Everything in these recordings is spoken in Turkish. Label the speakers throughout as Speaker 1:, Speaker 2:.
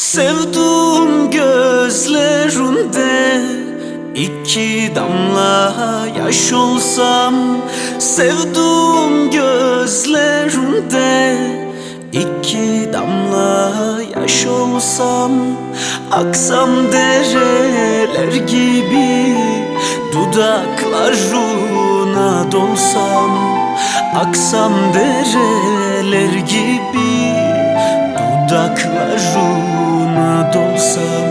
Speaker 1: Sevduğum gözlerinde iki damla yaş olsam Sevduğum gözlerinde iki damla yaş olsam Aksam dereler gibi dudaklarına dolsam Aksam dereler gibi dudaklarına dolsam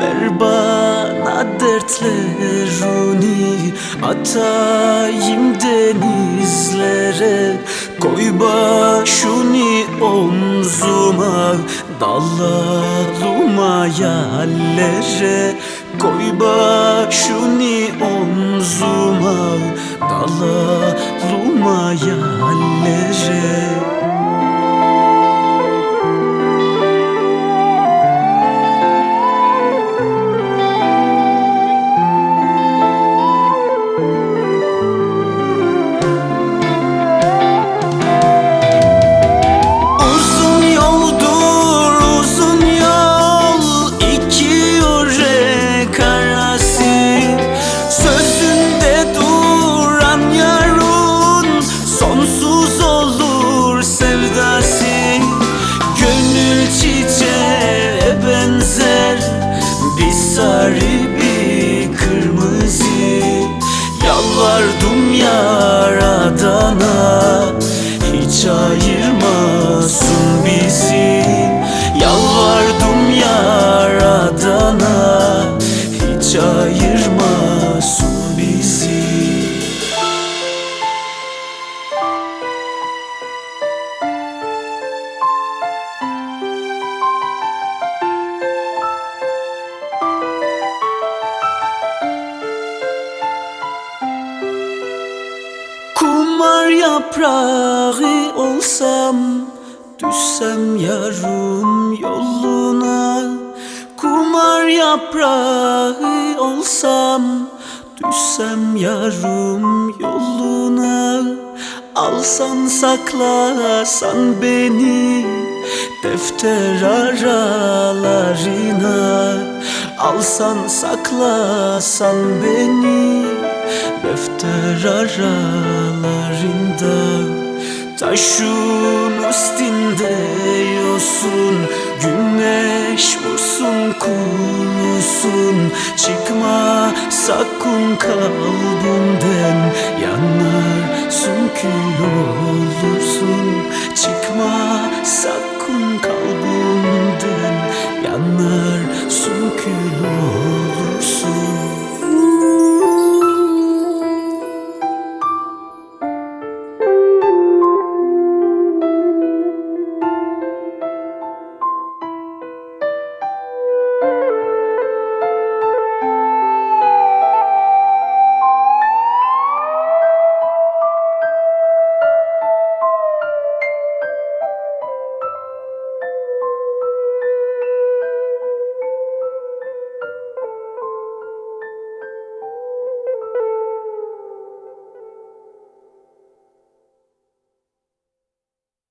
Speaker 1: Ver bana dertlerini atayım denizlere Koy başını omzuma dalalım hayallere Koy başını omzuma dalalım hayallere sorry. Yaprağı olsam Düşsem yarım yoluna. Kumar yaprağı olsam Düşsem yarım yoluna. Alsan saklasan beni Defter aralarına. Alsan saklasan beni Defter aralarında Taşın üstünde yosun Güneş usun kurusun. Çıkma sakın kalbimden Yanarsın ki olursun Çıkma sakın kalbimden Yanar sun kül